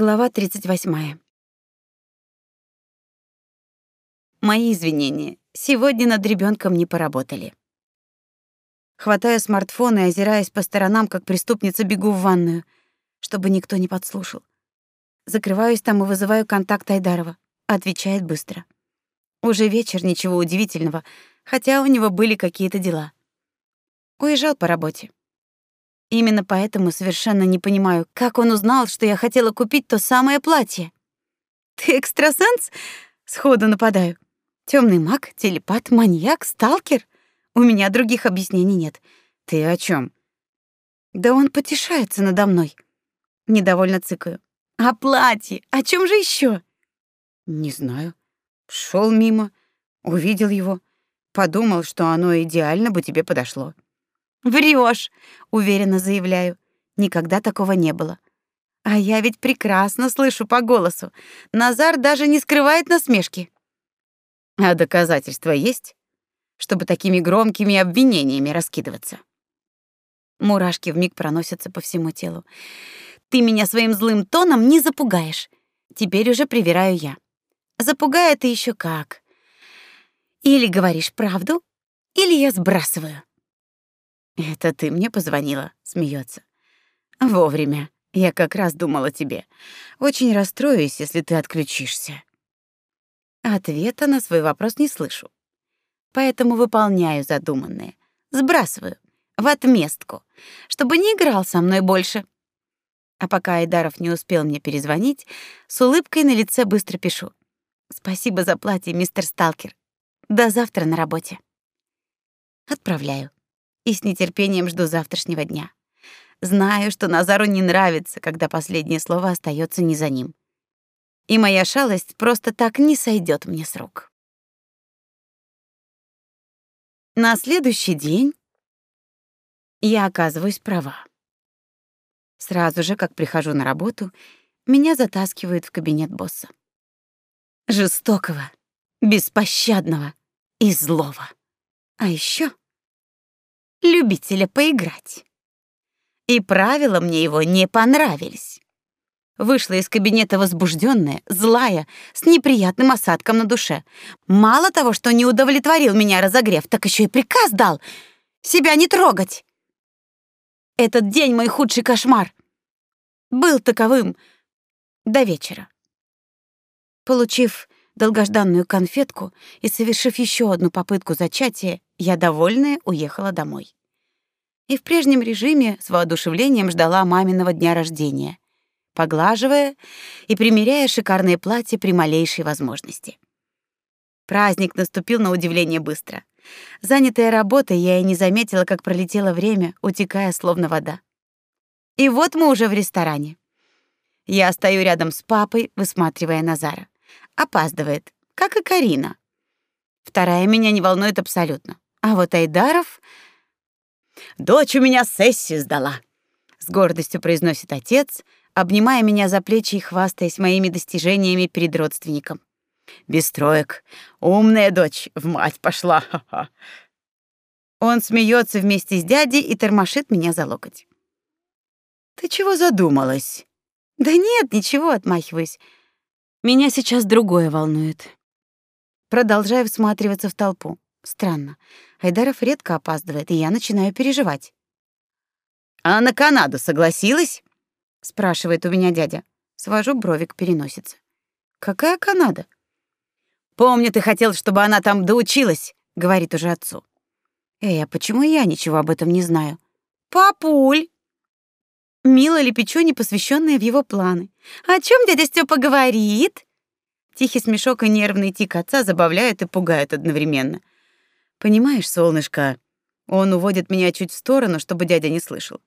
Глава 38. Мои извинения. Сегодня над ребенком не поработали. Хватаю смартфон и, озираясь по сторонам, как преступница, бегу в ванную, чтобы никто не подслушал. Закрываюсь там и вызываю контакт Айдарова. Отвечает быстро. Уже вечер, ничего удивительного, хотя у него были какие-то дела. Уезжал по работе. Именно поэтому совершенно не понимаю, как он узнал, что я хотела купить то самое платье. Ты экстрасенс? Сходу нападаю. Темный маг, телепат, маньяк, сталкер? У меня других объяснений нет. Ты о чем? Да он потешается надо мной. Недовольно цыкаю. А платье? О чем же еще? Не знаю. Шел мимо, увидел его, подумал, что оно идеально бы тебе подошло. Врешь, уверенно заявляю. Никогда такого не было. А я ведь прекрасно слышу по голосу. Назар даже не скрывает насмешки. А доказательства есть, чтобы такими громкими обвинениями раскидываться. Мурашки вмиг проносятся по всему телу. Ты меня своим злым тоном не запугаешь. Теперь уже привираю я. Запугает и еще как. Или говоришь правду, или я сбрасываю. Это ты мне позвонила, смеется. Вовремя. Я как раз думала тебе. Очень расстроюсь, если ты отключишься. Ответа на свой вопрос не слышу. Поэтому выполняю задуманное. Сбрасываю в отместку, чтобы не играл со мной больше. А пока Айдаров не успел мне перезвонить, с улыбкой на лице быстро пишу: "Спасибо за платье, мистер Сталкер. До завтра на работе". Отправляю и с нетерпением жду завтрашнего дня. Знаю, что Назару не нравится, когда последнее слово остается не за ним. И моя шалость просто так не сойдет мне с рук. На следующий день я оказываюсь права. Сразу же, как прихожу на работу, меня затаскивают в кабинет босса. Жестокого, беспощадного и злого. А еще любителя поиграть. И правила мне его не понравились. Вышла из кабинета возбужденная, злая, с неприятным осадком на душе. Мало того, что не удовлетворил меня разогрев, так еще и приказ дал себя не трогать. Этот день мой худший кошмар. Был таковым до вечера. Получив долгожданную конфетку и совершив еще одну попытку зачатия, я, довольная, уехала домой. И в прежнем режиме с воодушевлением ждала маминого дня рождения, поглаживая и примеряя шикарное платье при малейшей возможности. Праздник наступил на удивление быстро. Занятая работой, я и не заметила, как пролетело время, утекая словно вода. И вот мы уже в ресторане. Я стою рядом с папой, высматривая Назара. Опаздывает, как и Карина. Вторая меня не волнует абсолютно. А вот Айдаров... «Дочь у меня сессию сдала», — с гордостью произносит отец, обнимая меня за плечи и хвастаясь моими достижениями перед родственником. «Без троек. Умная дочь в мать пошла. Ха -ха. Он смеется вместе с дядей и тормошит меня за локоть. «Ты чего задумалась?» «Да нет, ничего», — отмахиваюсь. «Меня сейчас другое волнует». Продолжаю всматриваться в толпу. Странно. Айдаров редко опаздывает, и я начинаю переживать. «А на Канаду согласилась?» — спрашивает у меня дядя. Свожу бровик переносится. «Какая Канада?» «Помню, ты хотел, чтобы она там доучилась», — говорит уже отцу. «Эй, а почему я ничего об этом не знаю?» «Папуль!» Мила Лепечо, не посвященная в его планы. «О чем дядя Степа говорит?» Тихий смешок и нервный тик отца забавляют и пугают одновременно. Понимаешь, солнышко, он уводит меня чуть в сторону, чтобы дядя не слышал.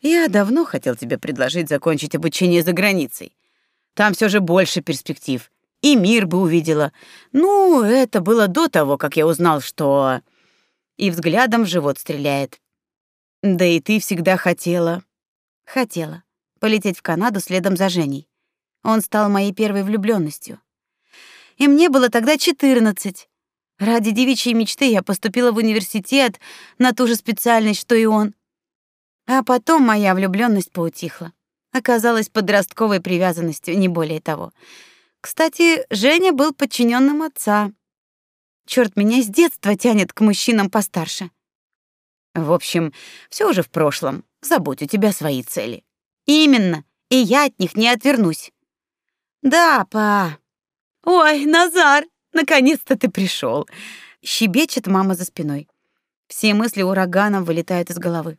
Я давно хотел тебе предложить закончить обучение за границей. Там все же больше перспектив. И мир бы увидела. Ну, это было до того, как я узнал, что... И взглядом в живот стреляет. Да и ты всегда хотела... Хотела. Полететь в Канаду следом за Женей. Он стал моей первой влюбленностью. И мне было тогда четырнадцать. Ради девичьей мечты я поступила в университет на ту же специальность, что и он. А потом моя влюблённость поутихла. оказалась подростковой привязанностью, не более того. Кстати, Женя был подчиненным отца. Черт, меня с детства тянет к мужчинам постарше. В общем, все уже в прошлом. Забудь, у тебя свои цели. Именно. И я от них не отвернусь. Да, па. Ой, Назар, наконец-то ты пришел. Щебечет мама за спиной. Все мысли ураганом вылетают из головы.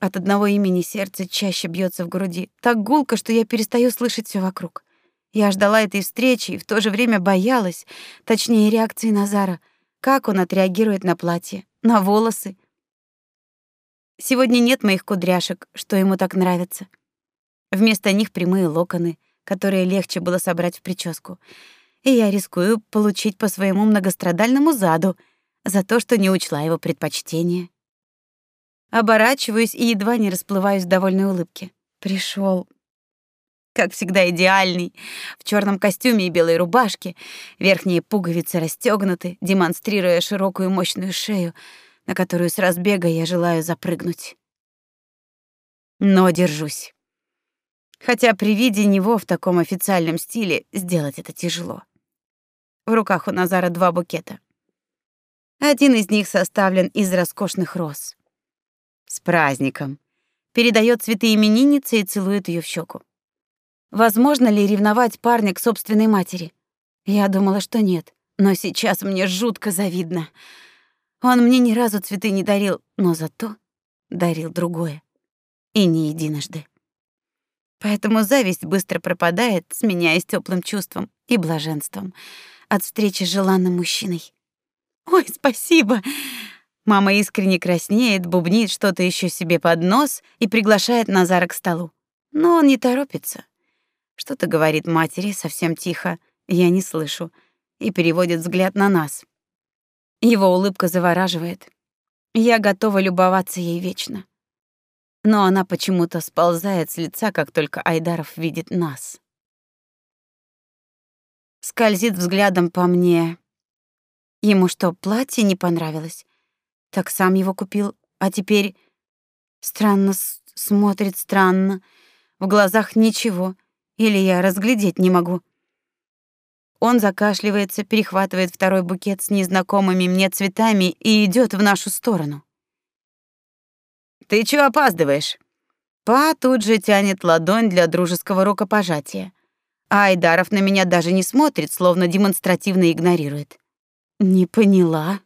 От одного имени сердце чаще бьется в груди, так гулко, что я перестаю слышать все вокруг. Я ждала этой встречи и в то же время боялась, точнее реакции Назара, как он отреагирует на платье, на волосы. Сегодня нет моих кудряшек, что ему так нравится. Вместо них прямые локоны, которые легче было собрать в прическу. И я рискую получить по своему многострадальному заду за то, что не учла его предпочтения. Оборачиваюсь и едва не расплываюсь в довольной улыбке. Пришел, как всегда идеальный, в черном костюме и белой рубашке, верхние пуговицы расстегнуты, демонстрируя широкую мощную шею, на которую с разбега я желаю запрыгнуть. Но держусь. Хотя при виде него в таком официальном стиле сделать это тяжело. В руках у Назара два букета. Один из них составлен из роскошных роз. С праздником. Передает цветы имениннице и целует ее в щеку. Возможно ли ревновать парня к собственной матери? Я думала, что нет, но сейчас мне жутко завидно. Он мне ни разу цветы не дарил, но зато дарил другое. И не единожды. Поэтому зависть быстро пропадает, сменяясь теплым чувством и блаженством от встречи с желанным мужчиной. «Ой, спасибо!» Мама искренне краснеет, бубнит что-то еще себе под нос и приглашает Назара к столу. Но он не торопится. Что-то говорит матери совсем тихо, я не слышу, и переводит взгляд на нас. Его улыбка завораживает. Я готова любоваться ей вечно. Но она почему-то сползает с лица, как только Айдаров видит нас. Скользит взглядом по мне. Ему что, платье не понравилось? Так сам его купил, а теперь странно смотрит, странно. В глазах ничего. Или я разглядеть не могу. Он закашливается, перехватывает второй букет с незнакомыми мне цветами и идет в нашу сторону. Ты чего опаздываешь? Па тут же тянет ладонь для дружеского рукопожатия. А Айдаров на меня даже не смотрит, словно демонстративно игнорирует. Не поняла.